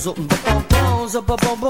zo up a bones.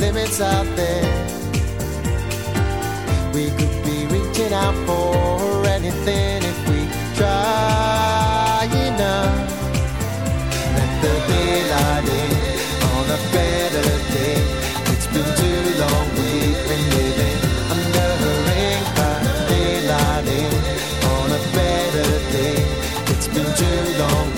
Limits out there. We could be reaching out for anything if we try enough. Let the daylight in on a better day. It's been too long we've been living under a rain cloud. Daylight in on a better day. It's been too long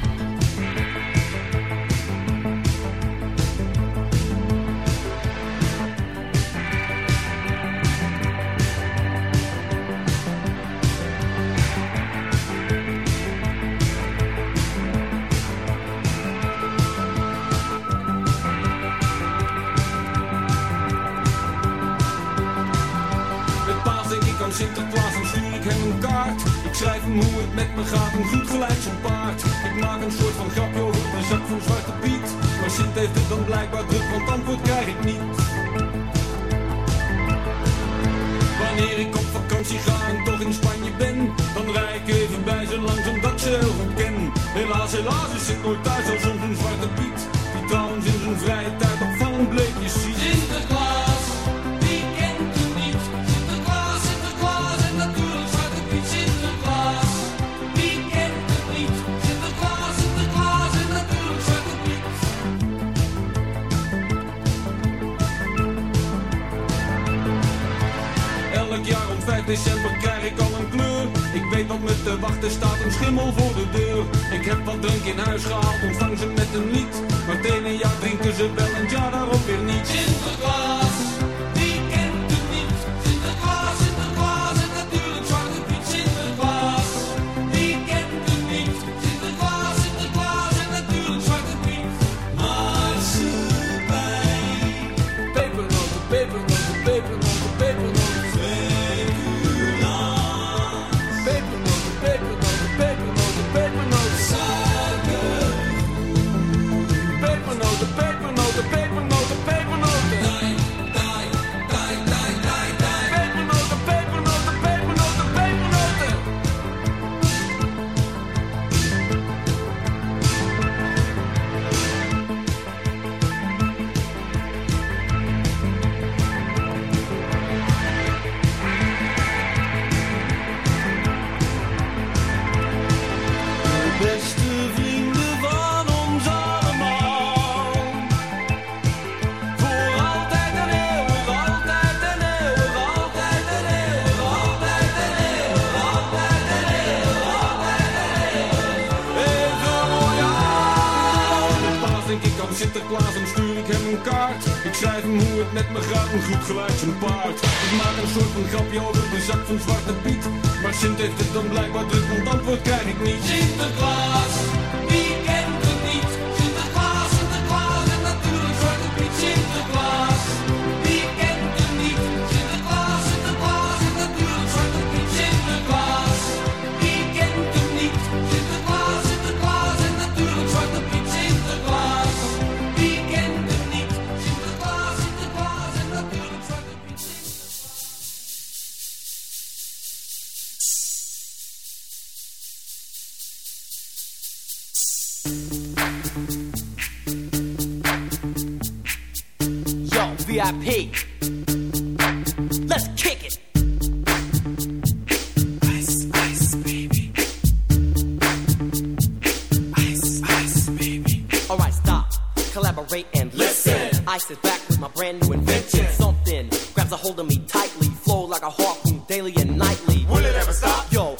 I'm black, but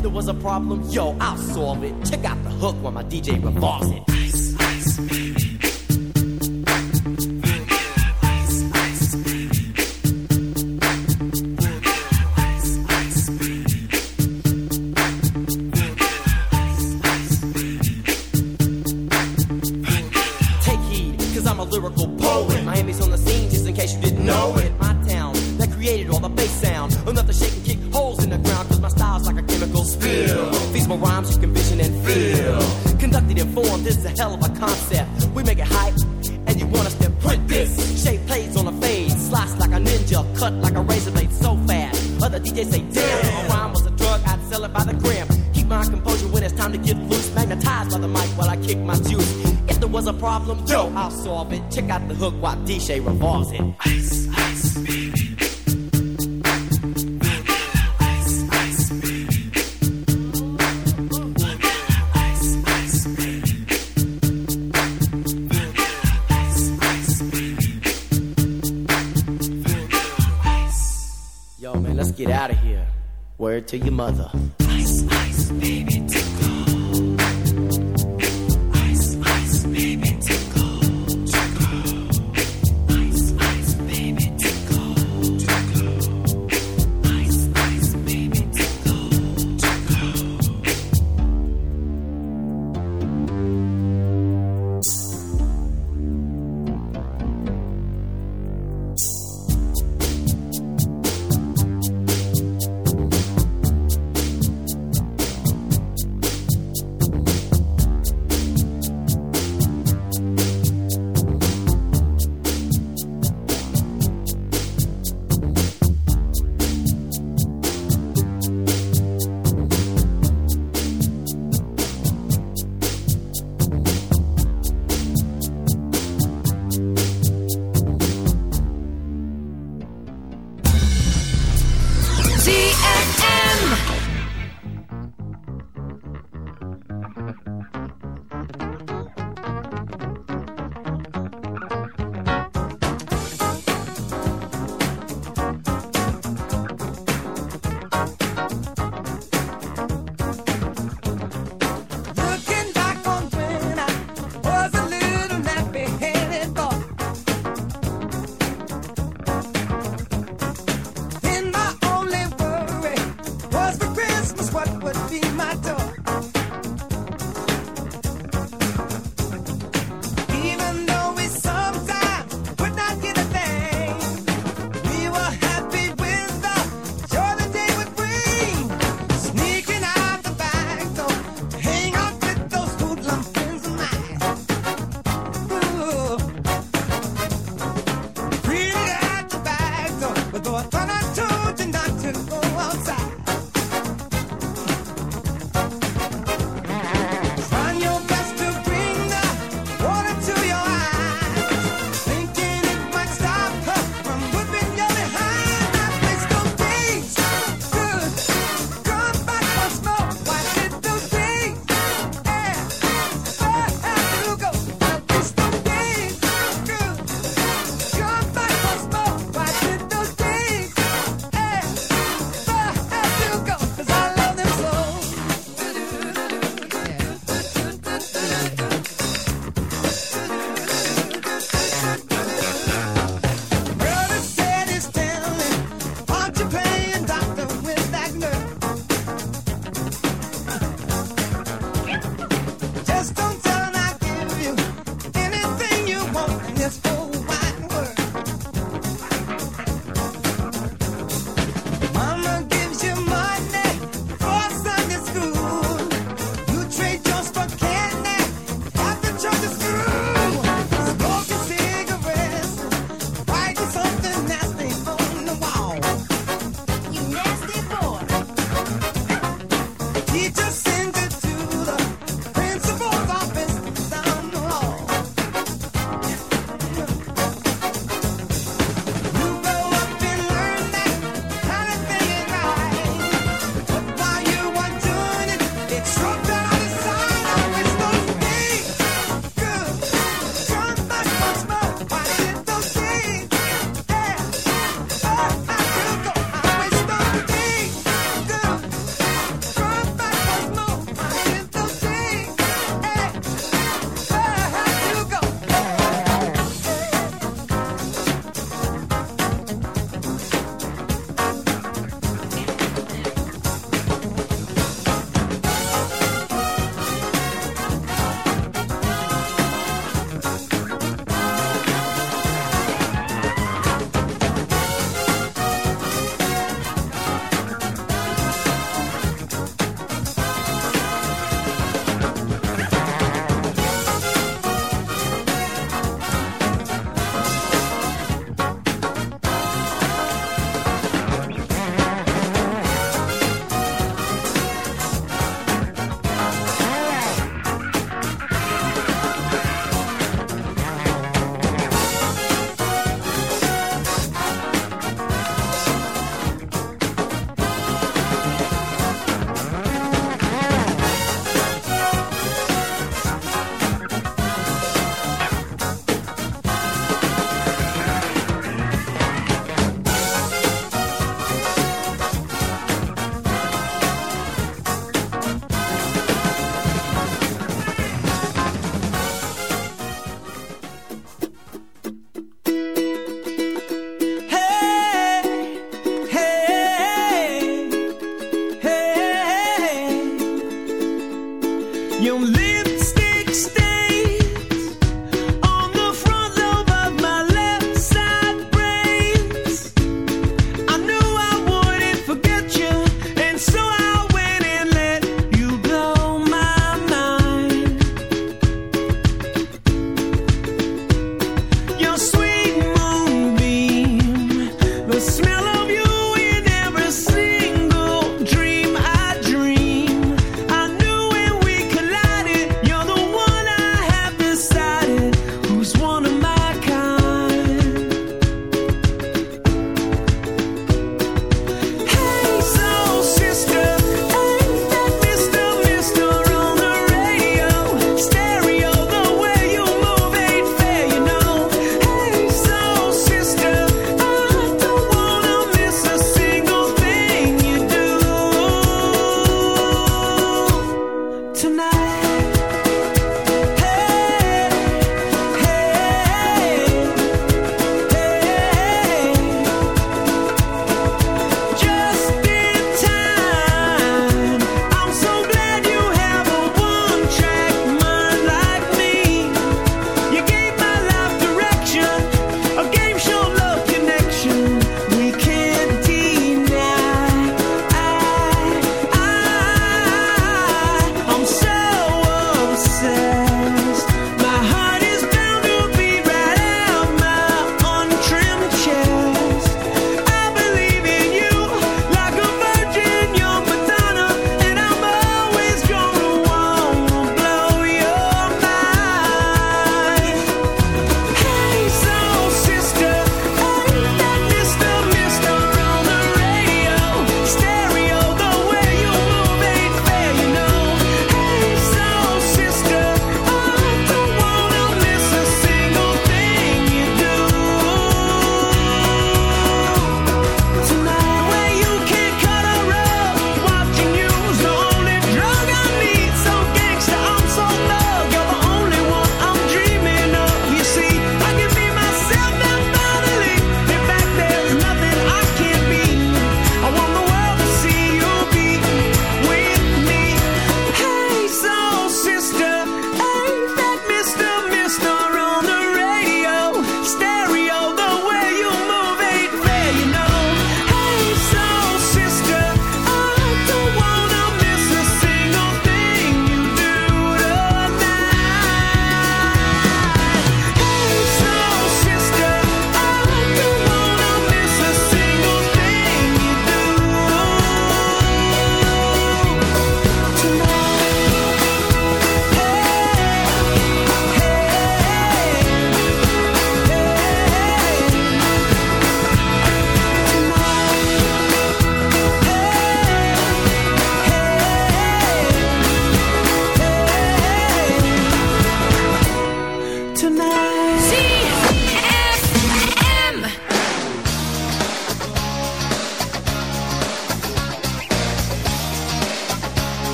there was a problem, yo, I'll solve it. Check out the hook while my DJ revolves it. Ice, ice, baby. Ice, ice, baby. Yo, man, let's get out of here. Word to your mother.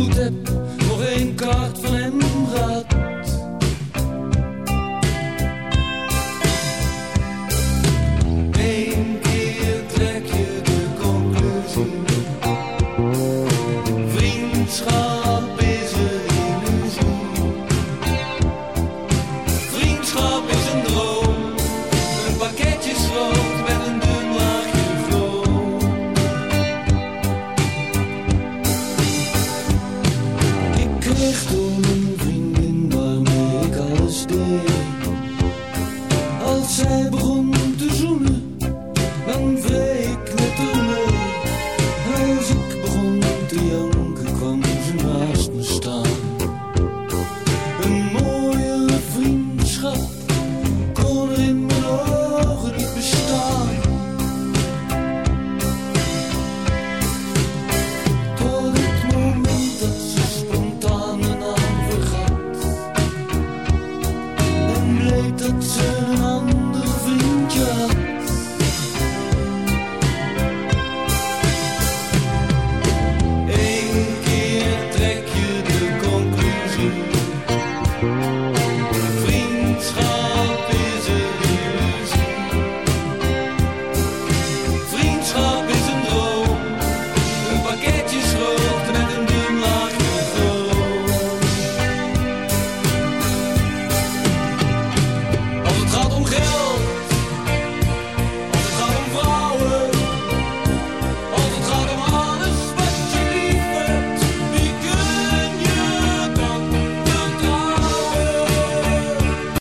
Goed heb nog één kaart